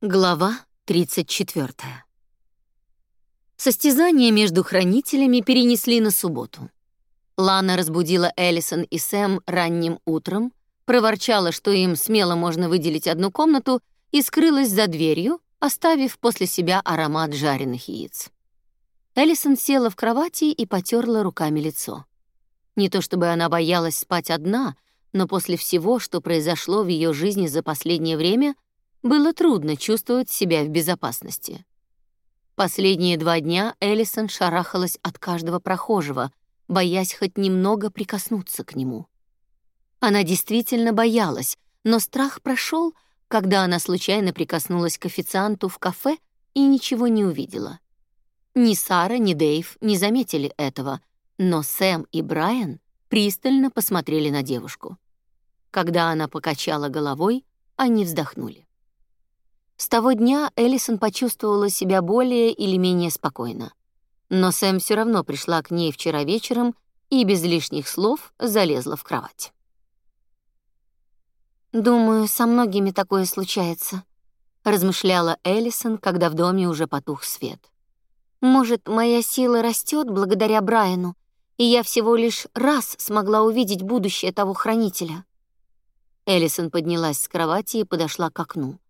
Глава 34. Состязание между хранителями перенесли на субботу. Лана разбудила Эллисон и Сэм ранним утром, проворчала, что им смело можно выделить одну комнату, и скрылась за дверью, оставив после себя аромат жареных яиц. Эллисон села в кровати и потерла руками лицо. Не то чтобы она боялась спать одна, но после всего, что произошло в ее жизни за последнее время — было трудно чувствовать себя в безопасности. Последние два дня Эллисон шарахалась от каждого прохожего, боясь хоть немного прикоснуться к нему. Она действительно боялась, но страх прошел, когда она случайно прикоснулась к официанту в кафе и ничего не увидела. Ни Сара, ни Дэйв не заметили этого, но Сэм и Брайан пристально посмотрели на девушку. Когда она покачала головой, они вздохнули. С того дня Эллисон почувствовала себя более или менее спокойно. Но Сэм все равно пришла к ней вчера вечером и без лишних слов залезла в кровать. «Думаю, со многими такое случается», — размышляла Эллисон, когда в доме уже потух свет. «Может, моя сила растет благодаря Брайану, и я всего лишь раз смогла увидеть будущее того хранителя». Эллисон поднялась с кровати и подошла к окну.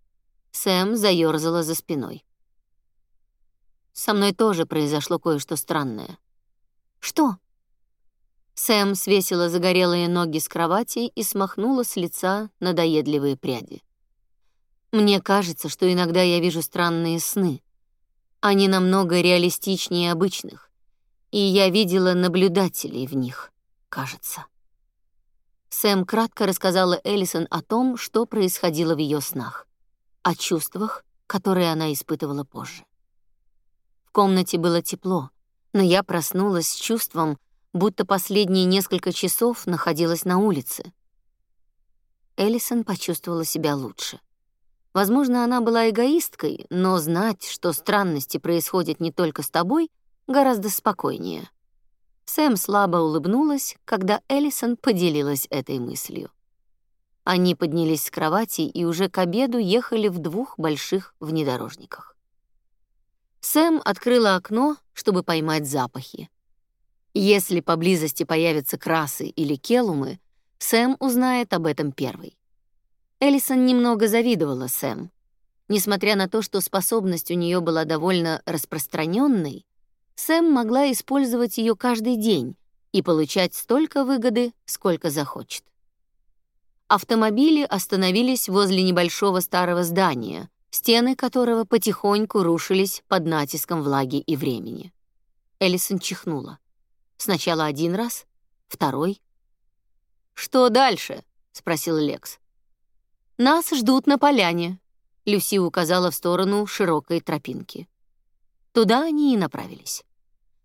Сэм заёрзала за спиной. Со мной тоже произошло кое-что странное. Что? Сэм свесила загорелые ноги с кровати и смахнула с лица надоедливые пряди. Мне кажется, что иногда я вижу странные сны. Они намного реалистичнее обычных, и я видела наблюдателей в них, кажется. Сэм кратко рассказала Эллисон о том, что происходило в ее снах о чувствах, которые она испытывала позже. В комнате было тепло, но я проснулась с чувством, будто последние несколько часов находилась на улице. Эллисон почувствовала себя лучше. Возможно, она была эгоисткой, но знать, что странности происходят не только с тобой, гораздо спокойнее. Сэм слабо улыбнулась, когда Эллисон поделилась этой мыслью. Они поднялись с кровати и уже к обеду ехали в двух больших внедорожниках. Сэм открыла окно, чтобы поймать запахи. Если поблизости появятся красы или келумы, Сэм узнает об этом первой. Эллисон немного завидовала Сэм. Несмотря на то, что способность у нее была довольно распространенной, Сэм могла использовать ее каждый день и получать столько выгоды, сколько захочет. Автомобили остановились возле небольшого старого здания, стены которого потихоньку рушились под натиском влаги и времени. Эллисон чихнула. Сначала один раз, второй. «Что дальше?» — спросил Лекс. «Нас ждут на поляне», — Люси указала в сторону широкой тропинки. Туда они и направились.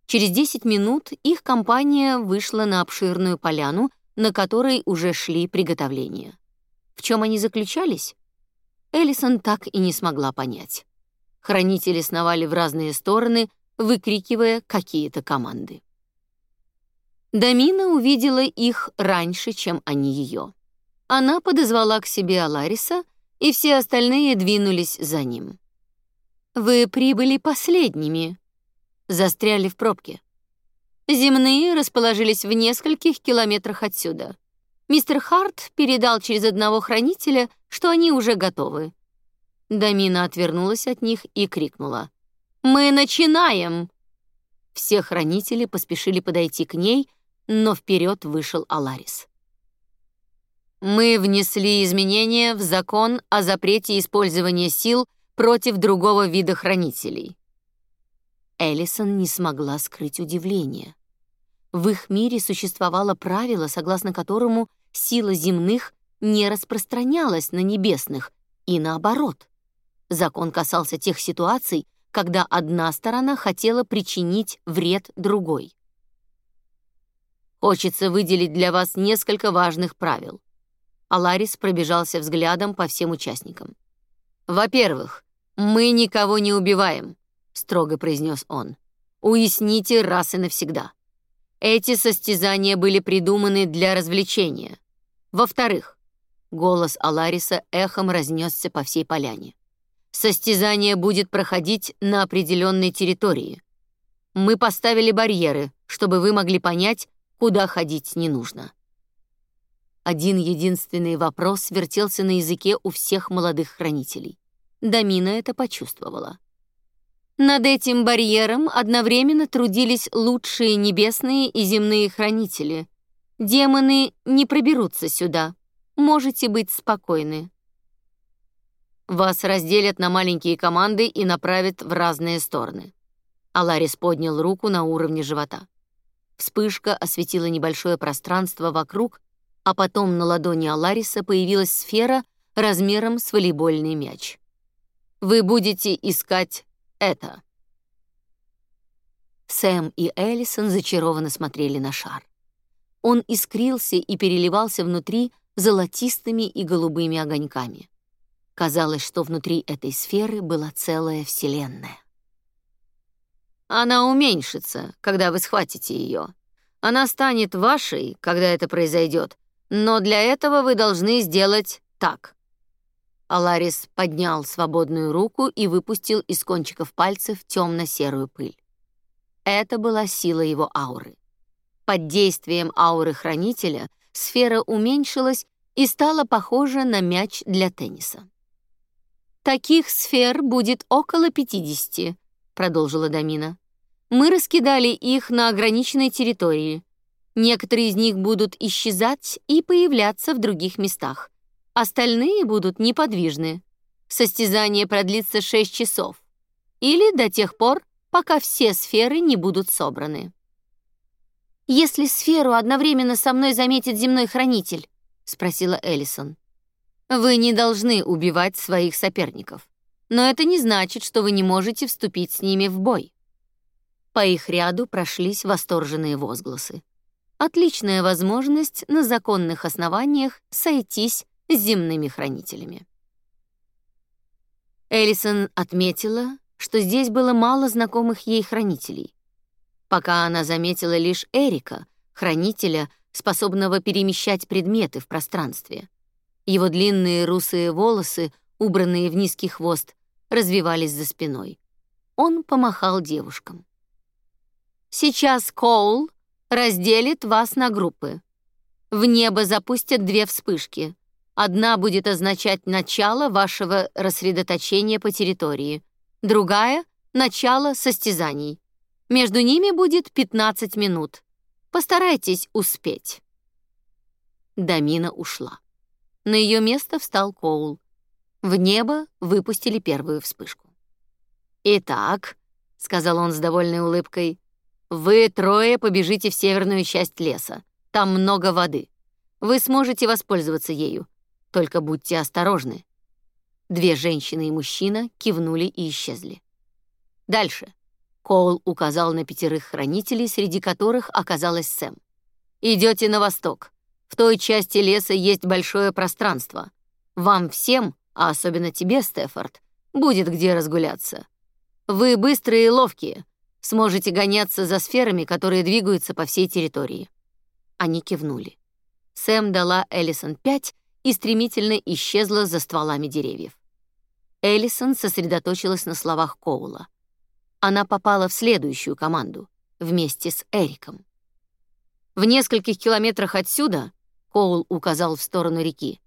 Через 10 минут их компания вышла на обширную поляну, на которой уже шли приготовления. В чем они заключались? Эллисон так и не смогла понять. Хранители сновали в разные стороны, выкрикивая какие-то команды. Дамина увидела их раньше, чем они ее. Она подозвала к себе Алариса, и все остальные двинулись за ним. «Вы прибыли последними», застряли в пробке. Земные расположились в нескольких километрах отсюда. Мистер Харт передал через одного хранителя, что они уже готовы. Дамина отвернулась от них и крикнула: "Мы начинаем!" Все хранители поспешили подойти к ней, но вперед вышел Аларис. Мы внесли изменения в закон о запрете использования сил против другого вида хранителей. Эллисон не смогла скрыть удивление. В их мире существовало правило, согласно которому сила земных не распространялась на небесных, и наоборот. Закон касался тех ситуаций, когда одна сторона хотела причинить вред другой. Хочется выделить для вас несколько важных правил. Аларис пробежался взглядом по всем участникам. Во-первых, мы никого не убиваем строго произнес он. Уясните раз и навсегда. Эти состязания были придуманы для развлечения. Во-вторых, голос Алариса эхом разнесся по всей поляне. Состязание будет проходить на определенной территории. Мы поставили барьеры, чтобы вы могли понять, куда ходить не нужно. Один единственный вопрос вертелся на языке у всех молодых хранителей. Дамина это почувствовала. Над этим барьером одновременно трудились лучшие небесные и земные хранители. Демоны не проберутся сюда. Можете быть спокойны. Вас разделят на маленькие команды и направят в разные стороны. Аларис поднял руку на уровне живота. Вспышка осветила небольшое пространство вокруг, а потом на ладони Алариса появилась сфера размером с волейбольный мяч. Вы будете искать это. Сэм и Эллисон зачарованно смотрели на шар. Он искрился и переливался внутри золотистыми и голубыми огоньками. Казалось, что внутри этой сферы была целая вселенная. Она уменьшится, когда вы схватите ее. Она станет вашей, когда это произойдет. Но для этого вы должны сделать так. Аларис поднял свободную руку и выпустил из кончиков пальцев темно-серую пыль. Это была сила его ауры. Под действием ауры хранителя сфера уменьшилась и стала похожа на мяч для тенниса. Таких сфер будет около 50, продолжила Дамина. Мы раскидали их на ограниченной территории. Некоторые из них будут исчезать и появляться в других местах. Остальные будут неподвижны. Состязание продлится 6 часов. Или до тех пор, пока все сферы не будут собраны. «Если сферу одновременно со мной заметит земной хранитель?» — спросила Эллисон. «Вы не должны убивать своих соперников. Но это не значит, что вы не можете вступить с ними в бой». По их ряду прошлись восторженные возгласы. Отличная возможность на законных основаниях сойтись земными хранителями. Эллисон отметила, что здесь было мало знакомых ей хранителей. Пока она заметила лишь Эрика, хранителя, способного перемещать предметы в пространстве. Его длинные русые волосы, убранные в низкий хвост, развивались за спиной. Он помахал девушкам. «Сейчас Коул разделит вас на группы. В небо запустят две вспышки. Одна будет означать начало вашего рассредоточения по территории, другая — начало состязаний. Между ними будет 15 минут. Постарайтесь успеть. Дамина ушла. На ее место встал Коул. В небо выпустили первую вспышку. «Итак», — сказал он с довольной улыбкой, «вы трое побежите в северную часть леса. Там много воды. Вы сможете воспользоваться ею. Только будьте осторожны. Две женщины и мужчина кивнули и исчезли. Дальше. Коул указал на пятерых хранителей, среди которых оказалась Сэм. Идете на восток. В той части леса есть большое пространство. Вам всем, а особенно тебе, Стефорд, будет где разгуляться. Вы быстрые и ловкие, сможете гоняться за сферами, которые двигаются по всей территории. Они кивнули. Сэм дала Эллисон пять, и стремительно исчезла за стволами деревьев. Эллисон сосредоточилась на словах Коула. Она попала в следующую команду вместе с Эриком. В нескольких километрах отсюда, Коул указал в сторону реки,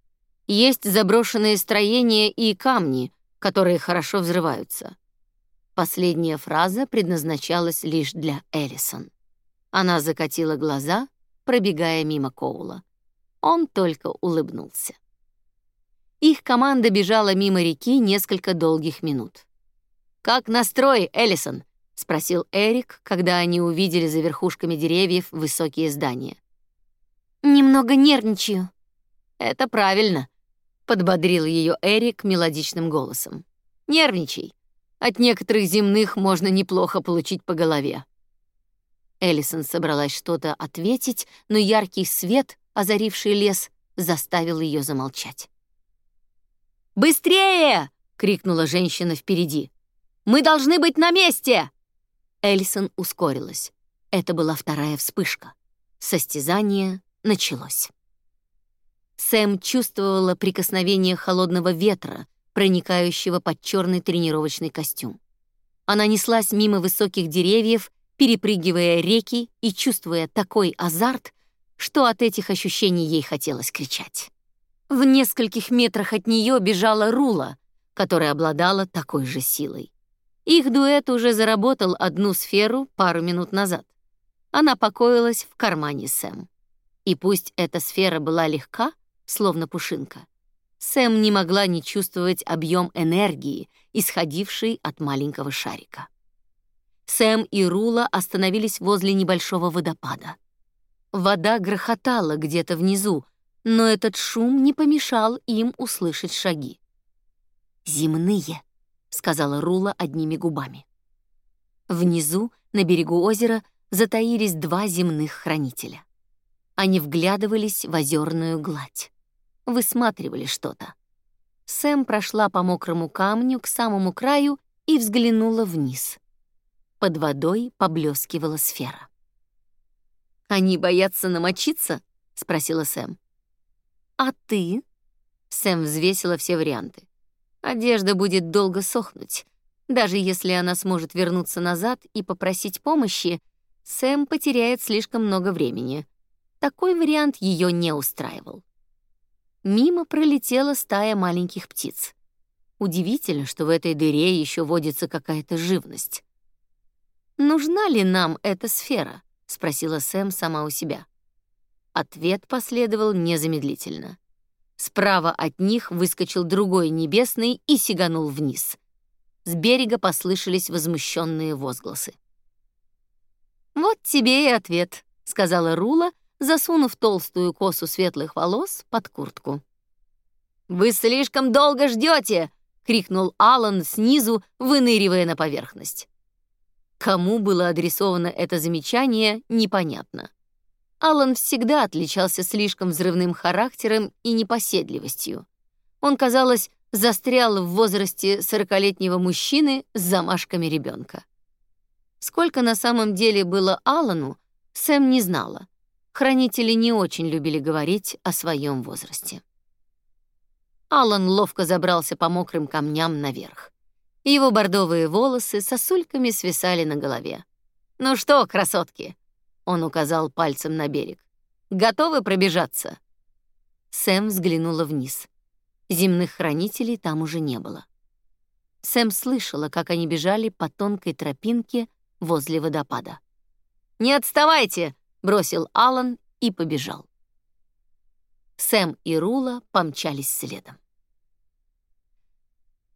есть заброшенные строения и камни, которые хорошо взрываются. Последняя фраза предназначалась лишь для Эллисон. Она закатила глаза, пробегая мимо Коула. Он только улыбнулся. Их команда бежала мимо реки несколько долгих минут. «Как настрой, Эллисон?» — спросил Эрик, когда они увидели за верхушками деревьев высокие здания. «Немного нервничаю». «Это правильно», — подбодрил ее Эрик мелодичным голосом. «Нервничай. От некоторых земных можно неплохо получить по голове». Эллисон собралась что-то ответить, но яркий свет озаривший лес, заставил ее замолчать. «Быстрее!» — крикнула женщина впереди. «Мы должны быть на месте!» Эльсон ускорилась. Это была вторая вспышка. Состязание началось. Сэм чувствовала прикосновение холодного ветра, проникающего под черный тренировочный костюм. Она неслась мимо высоких деревьев, перепрыгивая реки и чувствуя такой азарт, что от этих ощущений ей хотелось кричать. В нескольких метрах от нее бежала Рула, которая обладала такой же силой. Их дуэт уже заработал одну сферу пару минут назад. Она покоилась в кармане Сэм. И пусть эта сфера была легка, словно пушинка, Сэм не могла не чувствовать объем энергии, исходившей от маленького шарика. Сэм и Рула остановились возле небольшого водопада. Вода грохотала где-то внизу, но этот шум не помешал им услышать шаги. «Земные», — сказала Рула одними губами. Внизу, на берегу озера, затаились два земных хранителя. Они вглядывались в озерную гладь высматривали что-то. Сэм прошла по мокрому камню к самому краю и взглянула вниз. Под водой поблескивала сфера. «Они боятся намочиться?» — спросила Сэм. «А ты?» — Сэм взвесила все варианты. «Одежда будет долго сохнуть. Даже если она сможет вернуться назад и попросить помощи, Сэм потеряет слишком много времени. Такой вариант ее не устраивал. Мимо пролетела стая маленьких птиц. Удивительно, что в этой дыре еще водится какая-то живность. «Нужна ли нам эта сфера?» — спросила Сэм сама у себя. Ответ последовал незамедлительно. Справа от них выскочил другой небесный и сиганул вниз. С берега послышались возмущенные возгласы. «Вот тебе и ответ», — сказала Рула, засунув толстую косу светлых волос под куртку. «Вы слишком долго ждете!» — крикнул Алан снизу, выныривая на поверхность. Кому было адресовано это замечание, непонятно. Алан всегда отличался слишком взрывным характером и непоседливостью. Он, казалось, застрял в возрасте сорокалетнего мужчины с замашками ребенка. Сколько на самом деле было Алану, Сэм не знала. Хранители не очень любили говорить о своем возрасте. Алан ловко забрался по мокрым камням наверх. Его бордовые волосы сосульками свисали на голове. «Ну что, красотки?» — он указал пальцем на берег. «Готовы пробежаться?» Сэм взглянула вниз. Земных хранителей там уже не было. Сэм слышала, как они бежали по тонкой тропинке возле водопада. «Не отставайте!» бросил Алан и побежал. Сэм и Рула помчались следом.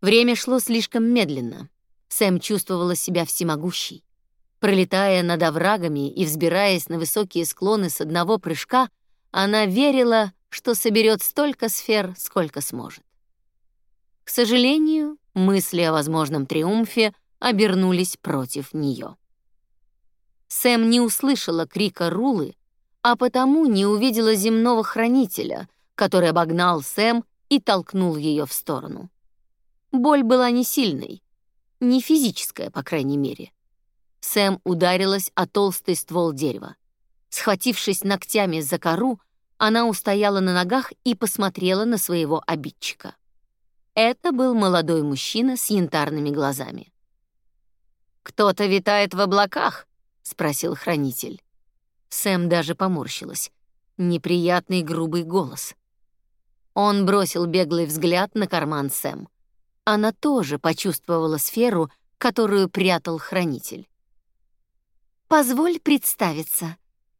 Время шло слишком медленно. Сэм чувствовала себя всемогущей. Пролетая над оврагами и взбираясь на высокие склоны с одного прыжка, она верила, что соберет столько сфер, сколько сможет. К сожалению, мысли о возможном триумфе обернулись против нее. Сэм не услышала крика Рулы, а потому не увидела земного хранителя, который обогнал Сэм и толкнул ее в сторону. Боль была не сильной, не физическая, по крайней мере. Сэм ударилась о толстый ствол дерева. Схватившись ногтями за кору, она устояла на ногах и посмотрела на своего обидчика. Это был молодой мужчина с янтарными глазами. «Кто-то витает в облаках», спросил хранитель. Сэм даже поморщилась. Неприятный грубый голос. Он бросил беглый взгляд на карман Сэм. Она тоже почувствовала сферу, которую прятал хранитель. «Позволь представиться».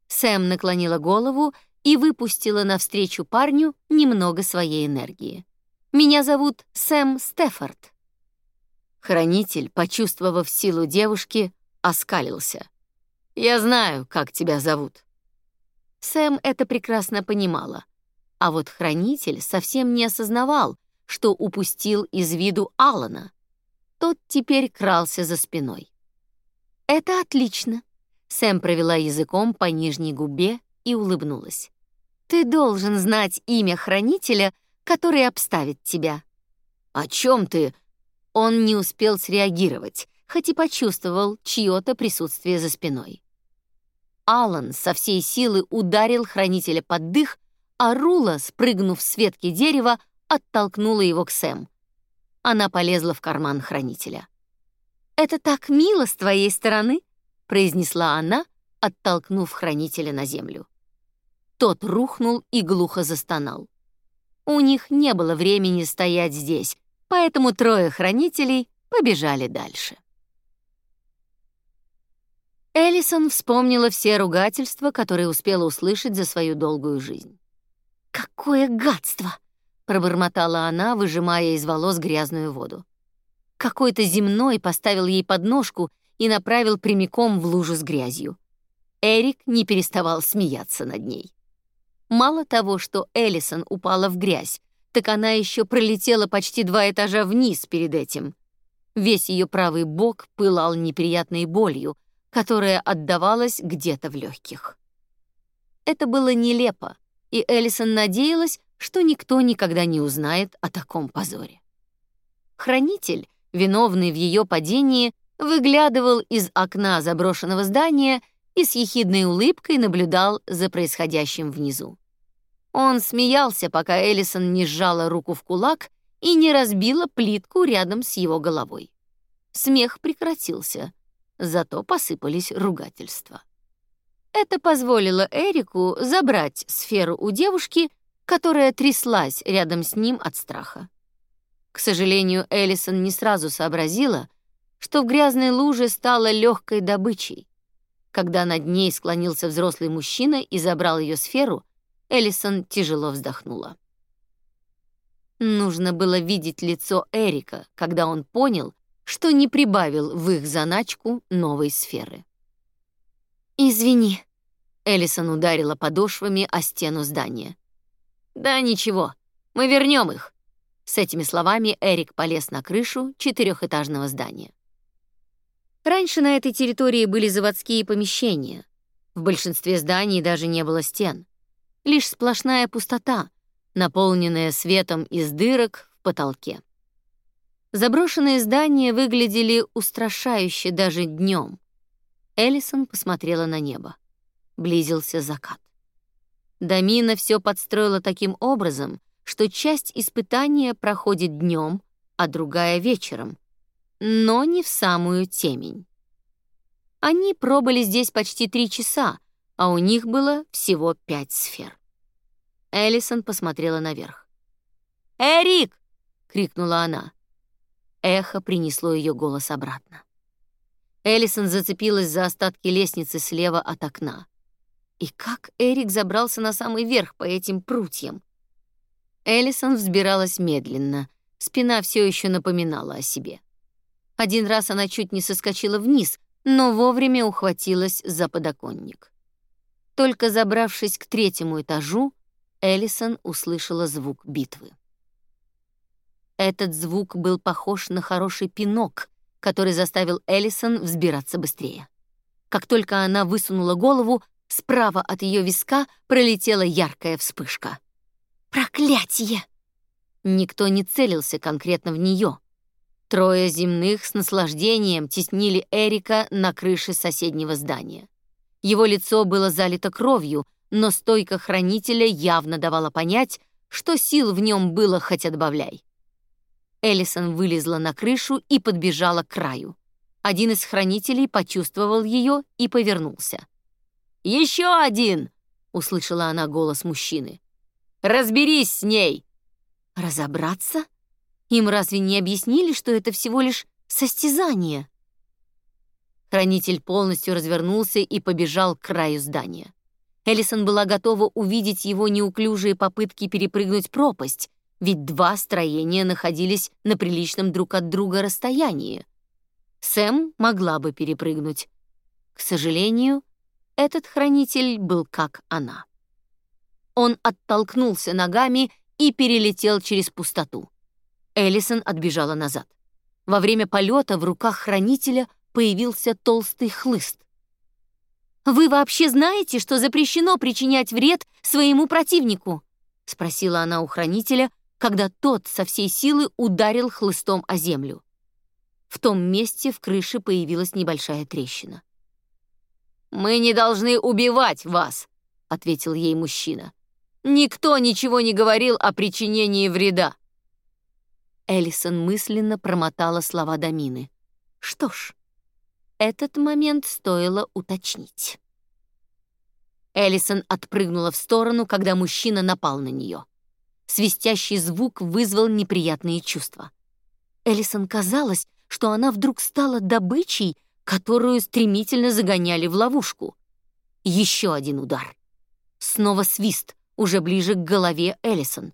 Сэм наклонила голову и выпустила навстречу парню немного своей энергии. «Меня зовут Сэм Стефорд». Хранитель, почувствовав силу девушки, оскалился. Я знаю, как тебя зовут». Сэм это прекрасно понимала. А вот хранитель совсем не осознавал, что упустил из виду Алана. Тот теперь крался за спиной. «Это отлично», — Сэм провела языком по нижней губе и улыбнулась. «Ты должен знать имя хранителя, который обставит тебя». «О чем ты?» Он не успел среагировать, хоть и почувствовал чье-то присутствие за спиной. Алан со всей силы ударил хранителя под дых, а Рула, спрыгнув с ветки дерева, оттолкнула его к Сэм. она полезла в карман хранителя. «Это так мило с твоей стороны», — произнесла она, оттолкнув хранителя на землю. Тот рухнул и глухо застонал. У них не было времени стоять здесь, поэтому трое хранителей побежали дальше. Эллисон вспомнила все ругательства, которые успела услышать за свою долгую жизнь. «Какое гадство!» — пробормотала она, выжимая из волос грязную воду. Какой-то земной поставил ей подножку и направил прямиком в лужу с грязью. Эрик не переставал смеяться над ней. Мало того, что Эллисон упала в грязь, так она еще пролетела почти два этажа вниз перед этим. Весь ее правый бок пылал неприятной болью, которая отдавалась где-то в легких. Это было нелепо, и Эллисон надеялась, что никто никогда не узнает о таком позоре. Хранитель, виновный в ее падении, выглядывал из окна заброшенного здания и с ехидной улыбкой наблюдал за происходящим внизу. Он смеялся, пока Эллисон не сжала руку в кулак и не разбила плитку рядом с его головой. Смех прекратился, зато посыпались ругательства. Это позволило Эрику забрать сферу у девушки, которая тряслась рядом с ним от страха. К сожалению, Эллисон не сразу сообразила, что в грязной луже стала легкой добычей. Когда над ней склонился взрослый мужчина и забрал ее сферу, Эллисон тяжело вздохнула. Нужно было видеть лицо Эрика, когда он понял, что не прибавил в их заначку новой сферы. «Извини», — Эллисон ударила подошвами о стену здания. «Да ничего, мы вернем их». С этими словами Эрик полез на крышу четырехэтажного здания. Раньше на этой территории были заводские помещения. В большинстве зданий даже не было стен. Лишь сплошная пустота, наполненная светом из дырок в потолке. Заброшенные здания выглядели устрашающе даже днем. Эллисон посмотрела на небо. Близился закат. Дамина все подстроила таким образом, что часть испытания проходит днем, а другая вечером, но не в самую темень. Они пробыли здесь почти три часа, а у них было всего пять сфер. Эллисон посмотрела наверх. «Эрик!» — крикнула она. Эхо принесло ее голос обратно. Эллисон зацепилась за остатки лестницы слева от окна. И как Эрик забрался на самый верх по этим прутьям? Эллисон взбиралась медленно, спина все еще напоминала о себе. Один раз она чуть не соскочила вниз, но вовремя ухватилась за подоконник. Только забравшись к третьему этажу, Эллисон услышала звук битвы. Этот звук был похож на хороший пинок, который заставил Эллисон взбираться быстрее. Как только она высунула голову, справа от ее виска пролетела яркая вспышка. «Проклятие!» Никто не целился конкретно в нее. Трое земных с наслаждением теснили Эрика на крыше соседнего здания. Его лицо было залито кровью, но стойка хранителя явно давала понять, что сил в нем было хоть отбавляй. Эллисон вылезла на крышу и подбежала к краю. Один из хранителей почувствовал ее и повернулся. «Еще один!» — услышала она голос мужчины. «Разберись с ней!» «Разобраться? Им разве не объяснили, что это всего лишь состязание?» Хранитель полностью развернулся и побежал к краю здания. Эллисон была готова увидеть его неуклюжие попытки перепрыгнуть пропасть, ведь два строения находились на приличном друг от друга расстоянии. Сэм могла бы перепрыгнуть. К сожалению, этот хранитель был как она. Он оттолкнулся ногами и перелетел через пустоту. Эллисон отбежала назад. Во время полета в руках хранителя появился толстый хлыст. «Вы вообще знаете, что запрещено причинять вред своему противнику?» — спросила она у хранителя, когда тот со всей силы ударил хлыстом о землю. В том месте в крыше появилась небольшая трещина. «Мы не должны убивать вас», — ответил ей мужчина. «Никто ничего не говорил о причинении вреда». Элисон мысленно промотала слова Дамины. Что ж, этот момент стоило уточнить. Элисон отпрыгнула в сторону, когда мужчина напал на нее. Свистящий звук вызвал неприятные чувства. Элисон казалось, что она вдруг стала добычей, которую стремительно загоняли в ловушку. Еще один удар. Снова свист, уже ближе к голове Элисон.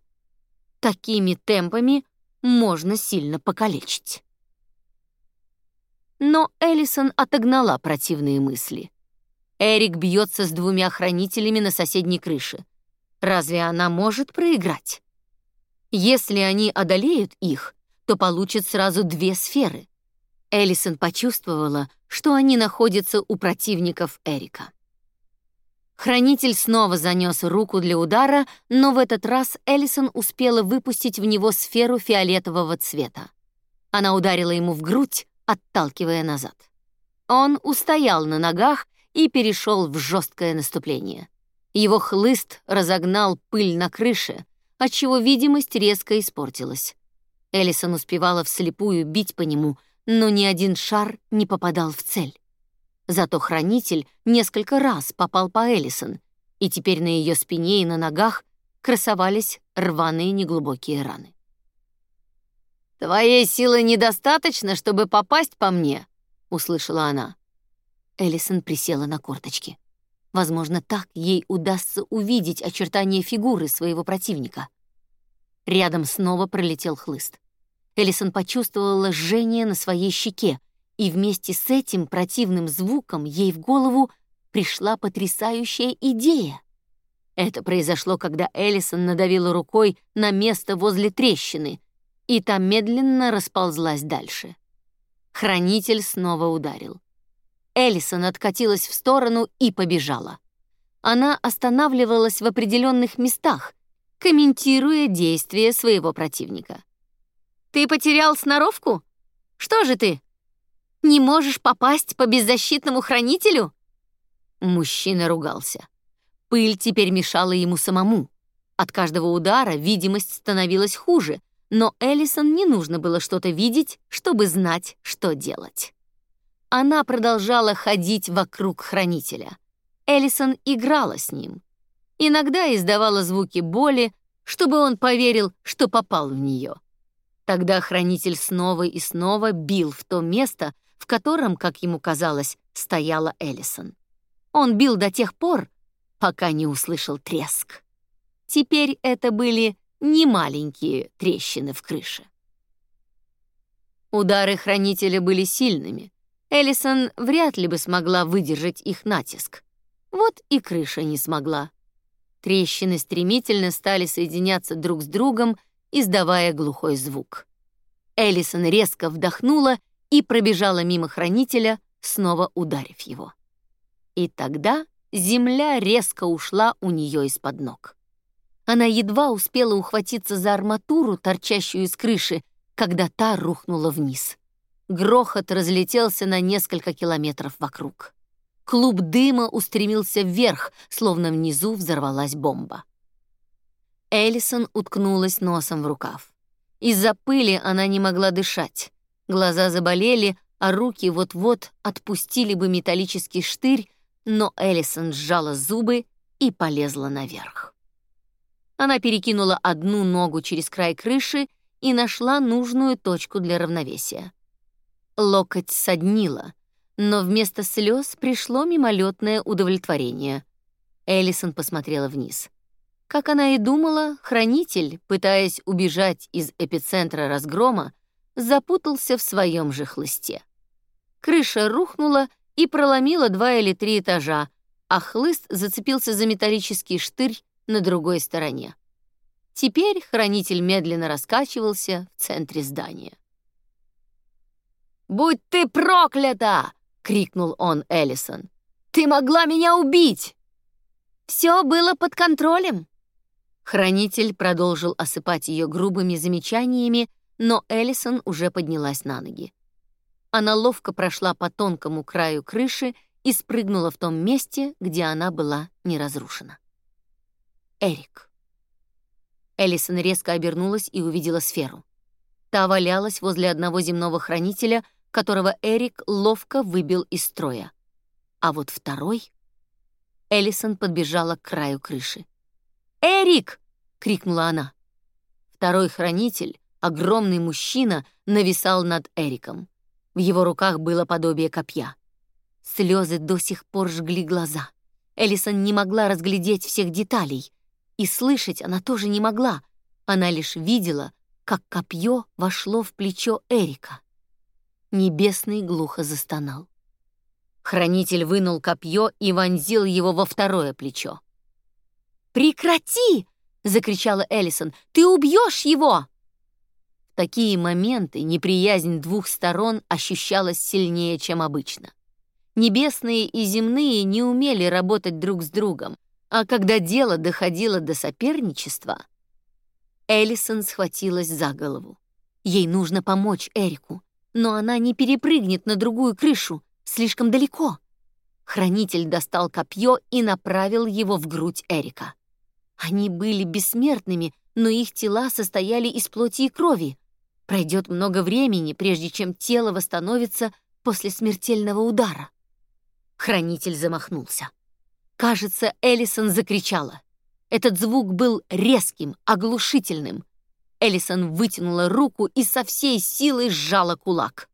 Такими темпами можно сильно покалечить. Но Элисон отогнала противные мысли. Эрик бьется с двумя хранителями на соседней крыше. Разве она может проиграть? Если они одолеют их, то получат сразу две сферы. Элисон почувствовала, что они находятся у противников Эрика. Хранитель снова занес руку для удара, но в этот раз Элисон успела выпустить в него сферу фиолетового цвета. Она ударила ему в грудь, отталкивая назад. Он устоял на ногах и перешел в жесткое наступление. Его хлыст разогнал пыль на крыше, отчего видимость резко испортилась. Элисон успевала вслепую бить по нему, но ни один шар не попадал в цель. Зато хранитель несколько раз попал по Элисон, и теперь на ее спине и на ногах красовались рваные неглубокие раны. «Твоей силы недостаточно, чтобы попасть по мне», — услышала она. Элисон присела на корточки. Возможно, так ей удастся увидеть очертания фигуры своего противника. Рядом снова пролетел хлыст. Элисон почувствовала жжение на своей щеке, и вместе с этим противным звуком ей в голову пришла потрясающая идея. Это произошло, когда Элисон надавила рукой на место возле трещины, и та медленно расползлась дальше. Хранитель снова ударил. Элисон откатилась в сторону и побежала. Она останавливалась в определенных местах, комментируя действия своего противника. «Ты потерял сноровку? Что же ты? Не можешь попасть по беззащитному хранителю?» Мужчина ругался. Пыль теперь мешала ему самому. От каждого удара видимость становилась хуже, но Элисон не нужно было что-то видеть, чтобы знать, что делать. Она продолжала ходить вокруг хранителя. Элисон играла с ним. Иногда издавала звуки боли, чтобы он поверил, что попал в нее. Тогда хранитель снова и снова бил в то место, в котором, как ему казалось, стояла Элисон. Он бил до тех пор, пока не услышал треск. Теперь это были не маленькие трещины в крыше. Удары хранителя были сильными, Эллисон вряд ли бы смогла выдержать их натиск. Вот и крыша не смогла. Трещины стремительно стали соединяться друг с другом, издавая глухой звук. Эллисон резко вдохнула и пробежала мимо хранителя, снова ударив его. И тогда земля резко ушла у нее из-под ног. Она едва успела ухватиться за арматуру, торчащую из крыши, когда та рухнула вниз. Грохот разлетелся на несколько километров вокруг. Клуб дыма устремился вверх, словно внизу взорвалась бомба. Эллисон уткнулась носом в рукав. Из-за пыли она не могла дышать. Глаза заболели, а руки вот-вот отпустили бы металлический штырь, но Эллисон сжала зубы и полезла наверх. Она перекинула одну ногу через край крыши и нашла нужную точку для равновесия. Локоть соднило, но вместо слез пришло мимолетное удовлетворение. Эллисон посмотрела вниз. Как она и думала, хранитель, пытаясь убежать из эпицентра разгрома, запутался в своем же хлысте. Крыша рухнула и проломила два или три этажа, а хлыст зацепился за металлический штырь на другой стороне. Теперь хранитель медленно раскачивался в центре здания. «Будь ты проклята!» — крикнул он Эллисон. «Ты могла меня убить!» «Все было под контролем!» Хранитель продолжил осыпать ее грубыми замечаниями, но Эллисон уже поднялась на ноги. Она ловко прошла по тонкому краю крыши и спрыгнула в том месте, где она была не разрушена. Эрик. Эллисон резко обернулась и увидела сферу. Та валялась возле одного земного хранителя, которого Эрик ловко выбил из строя. А вот второй... Эллисон подбежала к краю крыши. «Эрик!» — крикнула она. Второй хранитель, огромный мужчина, нависал над Эриком. В его руках было подобие копья. Слезы до сих пор жгли глаза. Эллисон не могла разглядеть всех деталей. И слышать она тоже не могла. Она лишь видела, как копье вошло в плечо Эрика. Небесный глухо застонал. Хранитель вынул копье и вонзил его во второе плечо. «Прекрати!» — закричала Эллисон. «Ты убьешь его!» В такие моменты неприязнь двух сторон ощущалась сильнее, чем обычно. Небесные и земные не умели работать друг с другом, а когда дело доходило до соперничества, Эллисон схватилась за голову. Ей нужно помочь Эрику, но она не перепрыгнет на другую крышу, слишком далеко. Хранитель достал копье и направил его в грудь Эрика. Они были бессмертными, но их тела состояли из плоти и крови. Пройдет много времени, прежде чем тело восстановится после смертельного удара. Хранитель замахнулся. Кажется, Эллисон закричала. Этот звук был резким, оглушительным. Эллисон вытянула руку и со всей силы сжала кулак.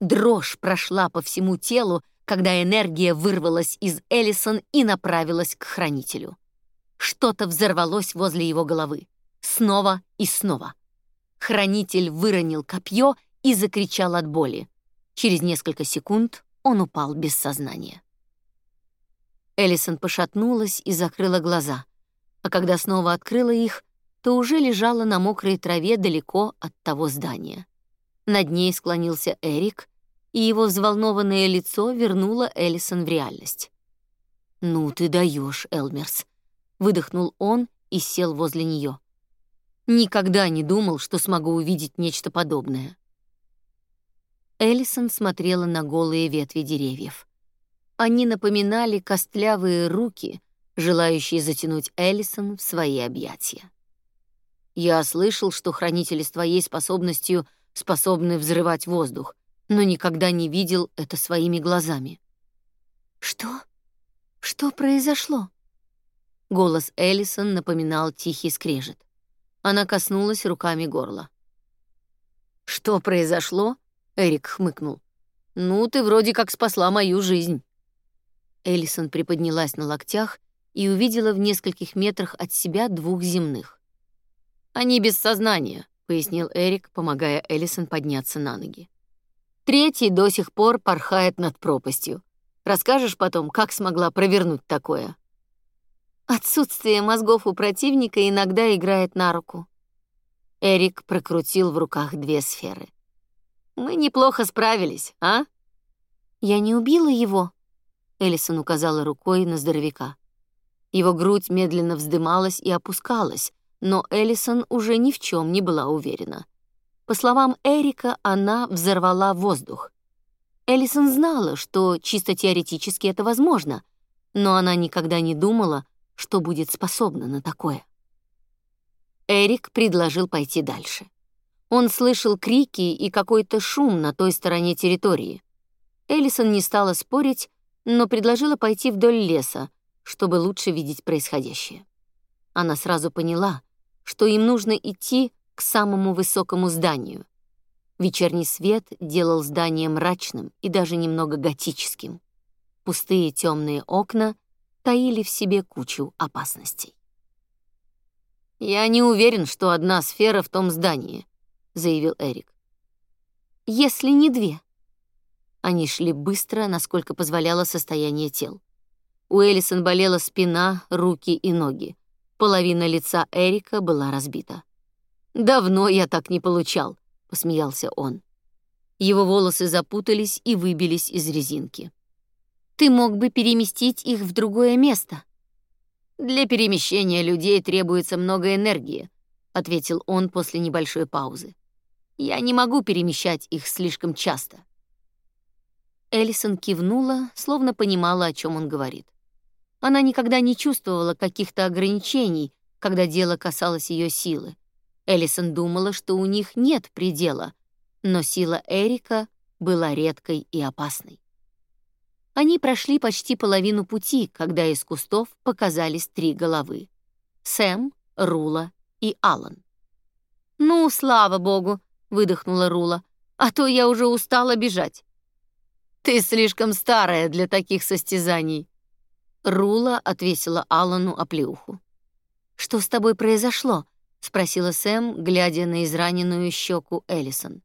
Дрожь прошла по всему телу, когда энергия вырвалась из Эллисон и направилась к хранителю. Что-то взорвалось возле его головы. Снова и снова. Хранитель выронил копье и закричал от боли. Через несколько секунд он упал без сознания. Эллисон пошатнулась и закрыла глаза а когда снова открыла их, то уже лежала на мокрой траве далеко от того здания. Над ней склонился Эрик, и его взволнованное лицо вернуло Эллисон в реальность. «Ну ты даешь, Элмерс», — выдохнул он и сел возле нее. «Никогда не думал, что смогу увидеть нечто подобное». Эллисон смотрела на голые ветви деревьев. Они напоминали костлявые руки, желающий затянуть Эллисон в свои объятия. Я слышал, что хранители с твоей способностью способны взрывать воздух, но никогда не видел это своими глазами. Что? Что произошло? Голос Эллисон напоминал тихий скрежет. Она коснулась руками горла. Что произошло? Эрик хмыкнул. Ну, ты вроде как спасла мою жизнь. Эллисон приподнялась на локтях и увидела в нескольких метрах от себя двух земных. «Они без сознания», — пояснил Эрик, помогая Эллисон подняться на ноги. «Третий до сих пор порхает над пропастью. Расскажешь потом, как смогла провернуть такое?» Отсутствие мозгов у противника иногда играет на руку. Эрик прокрутил в руках две сферы. «Мы неплохо справились, а?» «Я не убила его», — Эллисон указала рукой на здоровяка. Его грудь медленно вздымалась и опускалась, но Эллисон уже ни в чем не была уверена. По словам Эрика, она взорвала воздух. Эллисон знала, что чисто теоретически это возможно, но она никогда не думала, что будет способна на такое. Эрик предложил пойти дальше. Он слышал крики и какой-то шум на той стороне территории. Эллисон не стала спорить, но предложила пойти вдоль леса, чтобы лучше видеть происходящее. Она сразу поняла, что им нужно идти к самому высокому зданию. Вечерний свет делал здание мрачным и даже немного готическим. Пустые темные окна таили в себе кучу опасностей. «Я не уверен, что одна сфера в том здании», — заявил Эрик. «Если не две». Они шли быстро, насколько позволяло состояние тел. У Элисон болела спина, руки и ноги. Половина лица Эрика была разбита. «Давно я так не получал», — посмеялся он. Его волосы запутались и выбились из резинки. «Ты мог бы переместить их в другое место». «Для перемещения людей требуется много энергии», — ответил он после небольшой паузы. «Я не могу перемещать их слишком часто». Эллисон кивнула, словно понимала, о чем он говорит. Она никогда не чувствовала каких-то ограничений, когда дело касалось ее силы. Эллисон думала, что у них нет предела, но сила Эрика была редкой и опасной. Они прошли почти половину пути, когда из кустов показались три головы — Сэм, Рула и Алан. «Ну, слава богу!» — выдохнула Рула. «А то я уже устала бежать». «Ты слишком старая для таких состязаний». Рула отвесила Алану оплеуху. «Что с тобой произошло?» — спросила Сэм, глядя на израненную щеку Эллисон.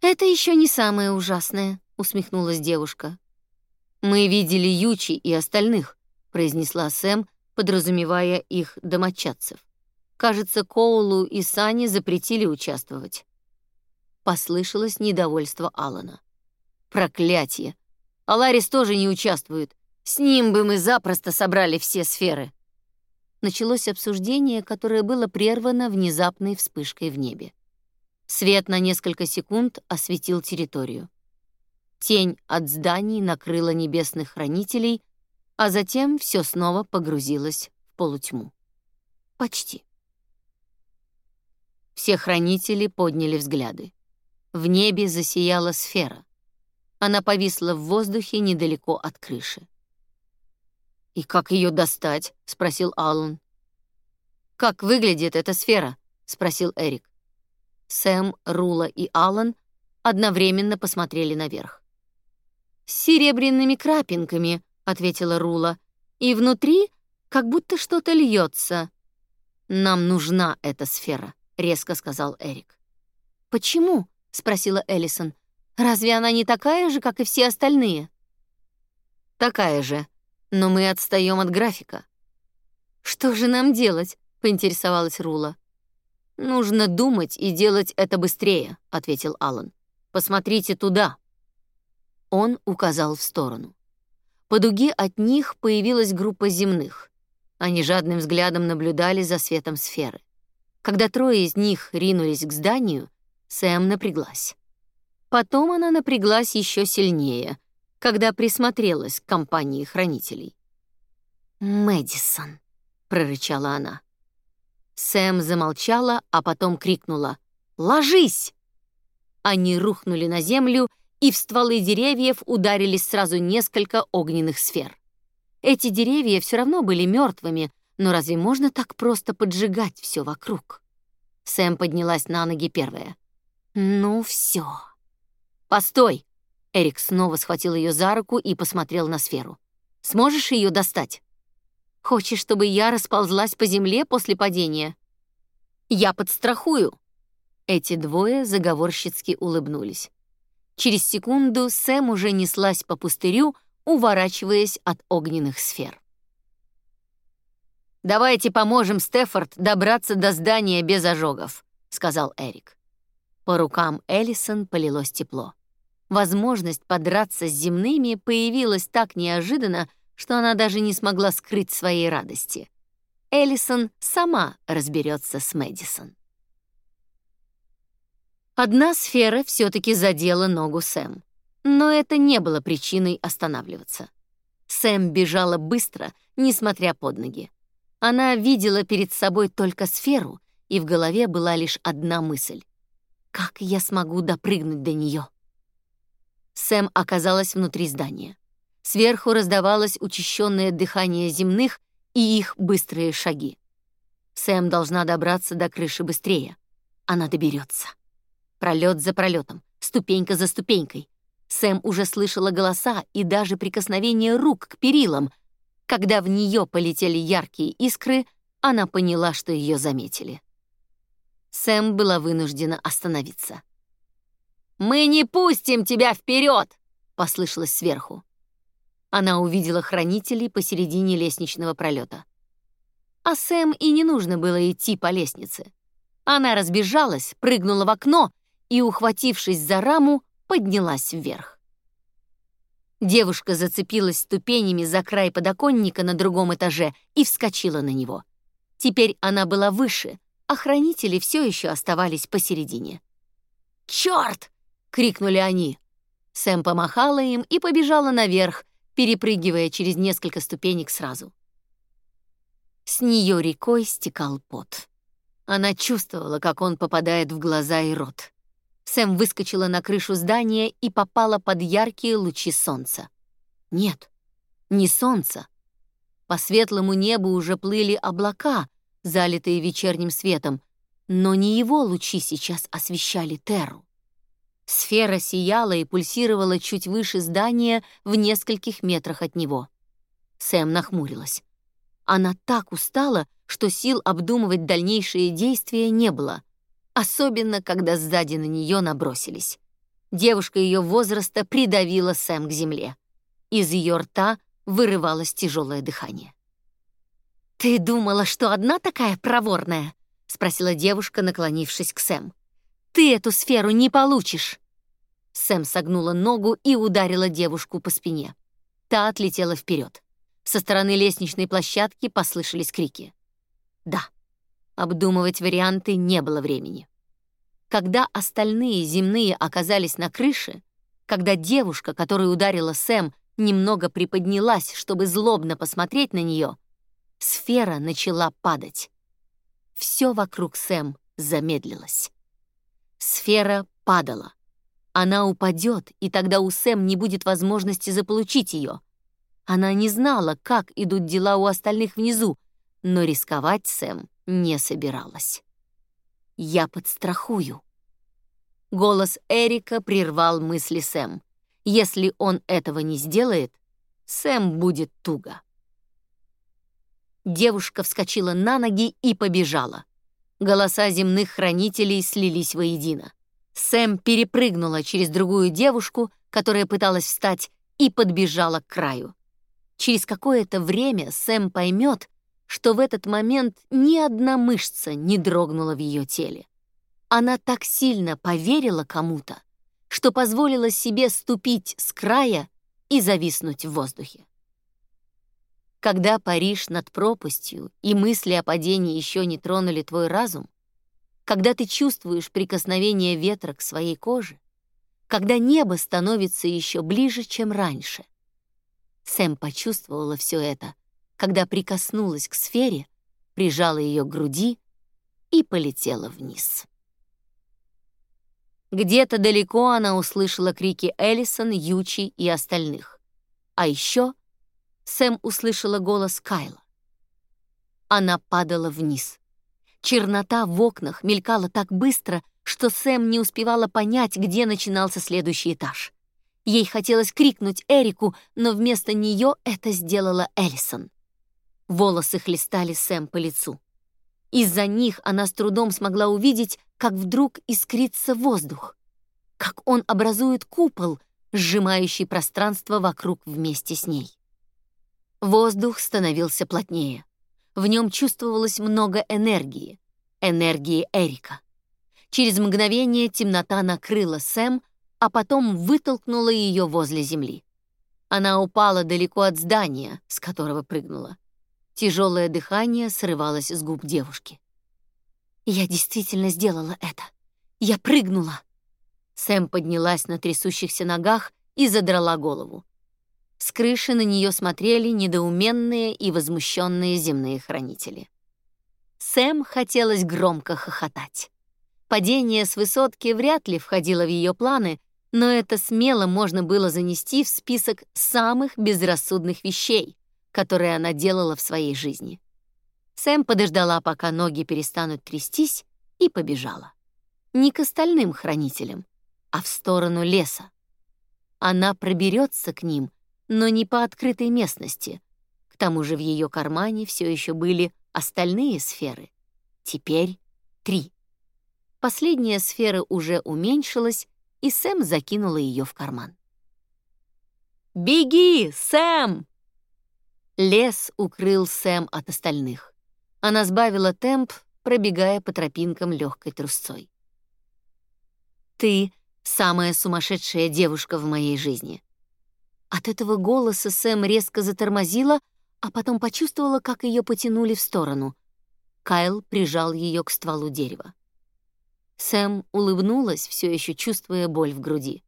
«Это еще не самое ужасное», — усмехнулась девушка. «Мы видели Ючи и остальных», — произнесла Сэм, подразумевая их домочадцев. Кажется, Коулу и Сани запретили участвовать. Послышалось недовольство Алана. Проклятие! Аларис тоже не участвует. С ним бы мы запросто собрали все сферы. Началось обсуждение, которое было прервано внезапной вспышкой в небе. Свет на несколько секунд осветил территорию. Тень от зданий накрыла небесных хранителей, а затем все снова погрузилось в полутьму. Почти. Все хранители подняли взгляды. В небе засияла сфера. Она повисла в воздухе недалеко от крыши. «И как ее достать?» — спросил Аллан. «Как выглядит эта сфера?» — спросил Эрик. Сэм, Рула и Аллан одновременно посмотрели наверх. «С серебряными крапинками», — ответила Рула, «и внутри как будто что-то льется. Нам нужна эта сфера», — резко сказал Эрик. «Почему?» — спросила Эллисон. «Разве она не такая же, как и все остальные?» «Такая же, но мы отстаем от графика». «Что же нам делать?» — поинтересовалась Рула. «Нужно думать и делать это быстрее», — ответил Алан. «Посмотрите туда». Он указал в сторону. По дуге от них появилась группа земных. Они жадным взглядом наблюдали за светом сферы. Когда трое из них ринулись к зданию, Сэм напряглась. Потом она напряглась еще сильнее, когда присмотрелась к компании хранителей. «Мэдисон», — прорычала она. Сэм замолчала, а потом крикнула «Ложись!». Они рухнули на землю, и в стволы деревьев ударились сразу несколько огненных сфер. Эти деревья все равно были мертвыми, но разве можно так просто поджигать все вокруг? Сэм поднялась на ноги первая. «Ну все. «Постой!» Эрик снова схватил ее за руку и посмотрел на сферу. «Сможешь ее достать?» «Хочешь, чтобы я расползлась по земле после падения?» «Я подстрахую!» Эти двое заговорщицки улыбнулись. Через секунду Сэм уже неслась по пустырю, уворачиваясь от огненных сфер. «Давайте поможем Стефорд добраться до здания без ожогов», — сказал Эрик. По рукам Эллисон полилось тепло. Возможность подраться с земными появилась так неожиданно, что она даже не смогла скрыть своей радости. Эллисон сама разберется с Мэдисон. Одна сфера все таки задела ногу Сэм, но это не было причиной останавливаться. Сэм бежала быстро, несмотря под ноги. Она видела перед собой только сферу, и в голове была лишь одна мысль. «Как я смогу допрыгнуть до нее?» Сэм оказалась внутри здания. Сверху раздавалось учащенное дыхание земных и их быстрые шаги. Сэм должна добраться до крыши быстрее. Она доберется. Пролет за пролетом, ступенька за ступенькой. Сэм уже слышала голоса и даже прикосновение рук к перилам — когда в нее полетели яркие искры, она поняла, что ее заметили. Сэм была вынуждена остановиться. «Мы не пустим тебя вперед!» — послышалось сверху. Она увидела хранителей посередине лестничного пролета. А Сэм и не нужно было идти по лестнице. Она разбежалась, прыгнула в окно и, ухватившись за раму, поднялась вверх. Девушка зацепилась ступенями за край подоконника на другом этаже и вскочила на него. Теперь она была выше, а хранители все еще оставались посередине. «Черт!» — крикнули они. Сэм помахала им и побежала наверх, перепрыгивая через несколько ступенек сразу. С нее рекой стекал пот. Она чувствовала, как он попадает в глаза и рот. Сэм выскочила на крышу здания и попала под яркие лучи солнца. Нет, не солнца. По светлому небу уже плыли облака, залитые вечерним светом, но не его лучи сейчас освещали Терру. Сфера сияла и пульсировала чуть выше здания в нескольких метрах от него. Сэм нахмурилась. Она так устала, что сил обдумывать дальнейшие действия не было, особенно когда сзади на нее набросились. Девушка ее возраста придавила Сэм к земле. Из ее рта вырывалось тяжелое дыхание. «Ты думала, что одна такая проворная?» — спросила девушка, наклонившись к Сэм. «Ты эту сферу не получишь!» Сэм согнула ногу и ударила девушку по спине. Та отлетела вперед. Со стороны лестничной площадки послышались крики. Да, обдумывать варианты не было времени. Когда остальные земные оказались на крыше, когда девушка, которую ударила Сэм, немного приподнялась, чтобы злобно посмотреть на нее, сфера начала падать. Все вокруг Сэм замедлилось. Сфера падала. Она упадет, и тогда у Сэм не будет возможности заполучить ее. Она не знала, как идут дела у остальных внизу, но рисковать Сэм не собиралась. «Я подстрахую». Голос Эрика прервал мысли Сэм. Если он этого не сделает, Сэм будет туго. Девушка вскочила на ноги и побежала. Голоса земных хранителей слились воедино. Сэм перепрыгнула через другую девушку, которая пыталась встать, и подбежала к краю. Через какое-то время Сэм поймет, что в этот момент ни одна мышца не дрогнула в ее теле. Она так сильно поверила кому-то, что позволила себе ступить с края и зависнуть в воздухе. Когда Париж над пропастью и мысли о падении еще не тронули твой разум, когда ты чувствуешь прикосновение ветра к своей коже, когда небо становится еще ближе, чем раньше. Сэм почувствовала все это, когда прикоснулась к сфере, прижала ее к груди и полетела вниз. Где-то далеко она услышала крики Эллисон, Ючи и остальных. А еще Сэм услышала голос Кайла. Она падала вниз. Чернота в окнах мелькала так быстро, что Сэм не успевала понять, где начинался следующий этаж. Ей хотелось крикнуть Эрику, но вместо нее это сделала Эллисон. Волосы хлестали Сэм по лицу. Из-за них она с трудом смогла увидеть, как вдруг искрится воздух, как он образует купол, сжимающий пространство вокруг вместе с ней. Воздух становился плотнее. В нем чувствовалось много энергии, энергии Эрика. Через мгновение темнота накрыла Сэм, а потом вытолкнула ее возле земли. Она упала далеко от здания, с которого прыгнула. Тяжелое дыхание срывалось с губ девушки. «Я действительно сделала это. Я прыгнула!» Сэм поднялась на трясущихся ногах и задрала голову. С крыши на нее смотрели недоуменные и возмущенные земные хранители. Сэм хотелось громко хохотать. Падение с высотки вряд ли входило в ее планы, но это смело можно было занести в список самых безрассудных вещей, которые она делала в своей жизни. Сэм подождала, пока ноги перестанут трястись, и побежала. Не к остальным хранителям, а в сторону леса. Она проберется к ним, но не по открытой местности. К тому же в ее кармане все еще были остальные сферы. Теперь три. Последняя сфера уже уменьшилась, и Сэм закинула ее в карман. «Беги, Сэм!» Лес укрыл Сэм от остальных. Она сбавила темп, пробегая по тропинкам легкой трусцой. «Ты самая сумасшедшая девушка в моей жизни». От этого голоса Сэм резко затормозила, а потом почувствовала, как ее потянули в сторону. Кайл прижал ее к стволу дерева. Сэм улыбнулась, все еще чувствуя боль в груди.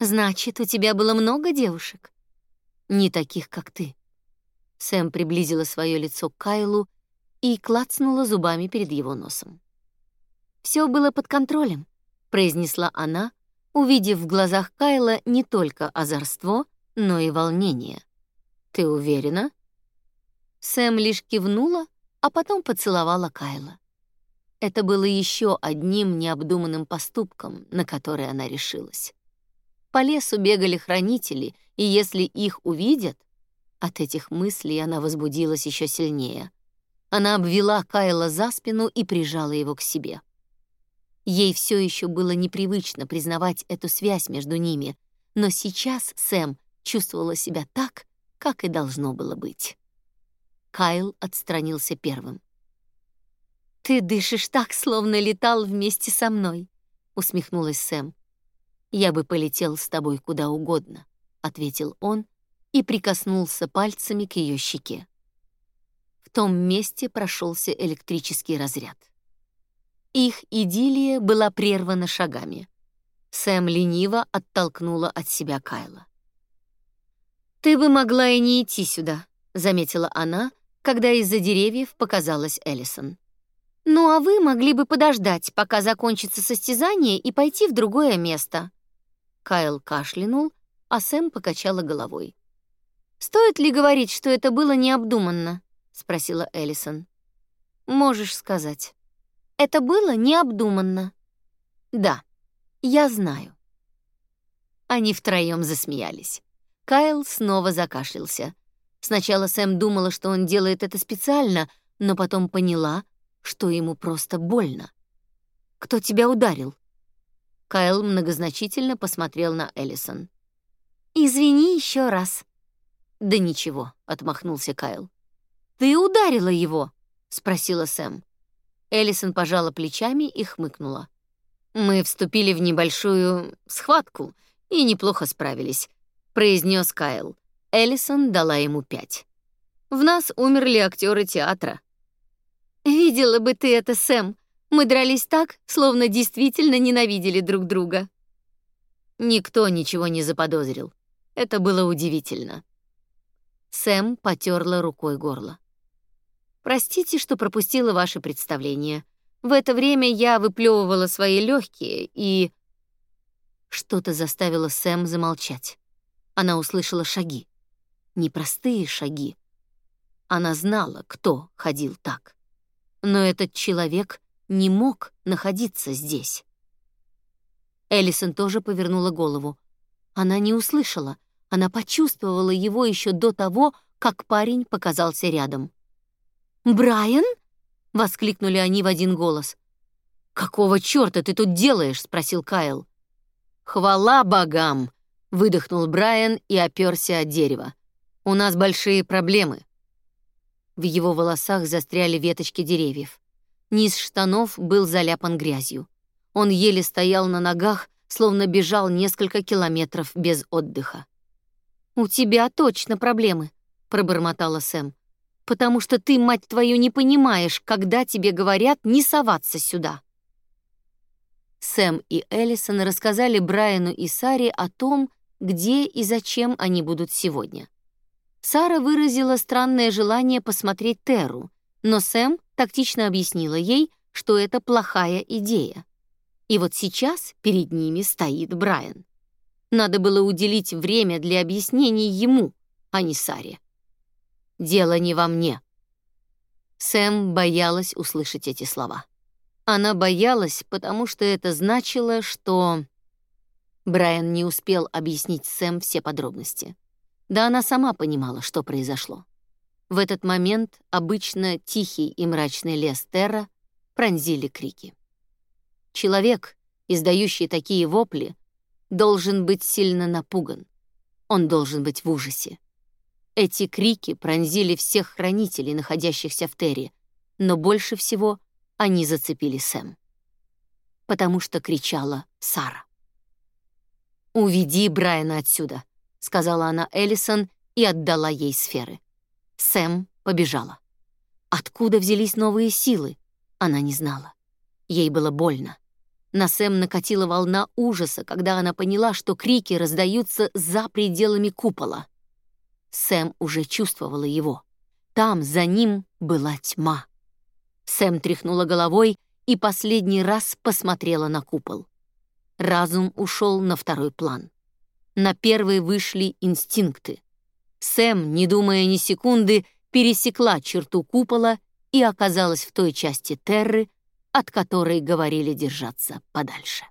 «Значит, у тебя было много девушек?» «Не таких, как ты». Сэм приблизила свое лицо к Кайлу и клацнула зубами перед его носом. Все было под контролем», — произнесла она, увидев в глазах Кайла не только озорство, но и волнение. «Ты уверена?» Сэм лишь кивнула, а потом поцеловала Кайла. Это было еще одним необдуманным поступком, на который она решилась. По лесу бегали хранители, и если их увидят, от этих мыслей она возбудилась еще сильнее. Она обвела Кайла за спину и прижала его к себе. Ей все еще было непривычно признавать эту связь между ними, но сейчас Сэм чувствовала себя так, как и должно было быть. Кайл отстранился первым. «Ты дышишь так, словно летал вместе со мной», — усмехнулась Сэм. «Я бы полетел с тобой куда угодно», — ответил он и прикоснулся пальцами к ее щеке. В том месте прошелся электрический разряд. Их идиллия была прервана шагами. Сэм лениво оттолкнула от себя Кайла. «Ты бы могла и не идти сюда», — заметила она, когда из-за деревьев показалась Эллисон. Ну а вы могли бы подождать, пока закончится состязание и пойти в другое место. Кайл кашлянул, а Сэм покачала головой. Стоит ли говорить, что это было необдуманно? спросила Эллисон. Можешь сказать. Это было необдуманно. Да. Я знаю. Они втроем засмеялись. Кайл снова закашлялся. Сначала Сэм думала, что он делает это специально, но потом поняла, что ему просто больно. «Кто тебя ударил?» Кайл многозначительно посмотрел на Эллисон. «Извини еще раз». «Да ничего», — отмахнулся Кайл. «Ты ударила его?» — спросила Сэм. Эллисон пожала плечами и хмыкнула. «Мы вступили в небольшую схватку и неплохо справились», — произнес Кайл. Эллисон дала ему пять. «В нас умерли актеры театра», Видела бы ты это, Сэм. Мы дрались так, словно действительно ненавидели друг друга. Никто ничего не заподозрил. Это было удивительно. Сэм потёрла рукой горло. Простите, что пропустила ваше представление. В это время я выплевывала свои легкие и что-то заставило Сэм замолчать. Она услышала шаги. Непростые шаги. Она знала, кто ходил так но этот человек не мог находиться здесь. Эллисон тоже повернула голову. Она не услышала, она почувствовала его еще до того, как парень показался рядом. «Брайан?» — воскликнули они в один голос. «Какого чёрта ты тут делаешь?» — спросил Кайл. «Хвала богам!» — выдохнул Брайан и оперся от дерева. «У нас большие проблемы». В его волосах застряли веточки деревьев. Низ штанов был заляпан грязью. Он еле стоял на ногах, словно бежал несколько километров без отдыха. «У тебя точно проблемы», — пробормотала Сэм. «Потому что ты, мать твою, не понимаешь, когда тебе говорят не соваться сюда». Сэм и Эллисон рассказали Брайану и Саре о том, где и зачем они будут сегодня. Сара выразила странное желание посмотреть Терру, но Сэм тактично объяснила ей, что это плохая идея. И вот сейчас перед ними стоит Брайан. Надо было уделить время для объяснений ему, а не Саре. Дело не во мне. Сэм боялась услышать эти слова. Она боялась, потому что это значило, что Брайан не успел объяснить Сэм все подробности. Да она сама понимала, что произошло. В этот момент обычно тихий и мрачный лес Терра пронзили крики. Человек, издающий такие вопли, должен быть сильно напуган. Он должен быть в ужасе. Эти крики пронзили всех хранителей, находящихся в Терре, но больше всего они зацепили Сэм. Потому что кричала Сара. «Уведи Брайана отсюда», — сказала она Эллисон и отдала ей сферы. Сэм побежала. Откуда взялись новые силы? Она не знала. Ей было больно. На Сэм накатила волна ужаса, когда она поняла, что крики раздаются за пределами купола. Сэм уже чувствовала его. Там, за ним, была тьма. Сэм тряхнула головой и последний раз посмотрела на купол. Разум ушел на второй план. На первый вышли инстинкты. Сэм, не думая ни секунды, пересекла черту купола и оказалась в той части Терры, от которой говорили держаться подальше.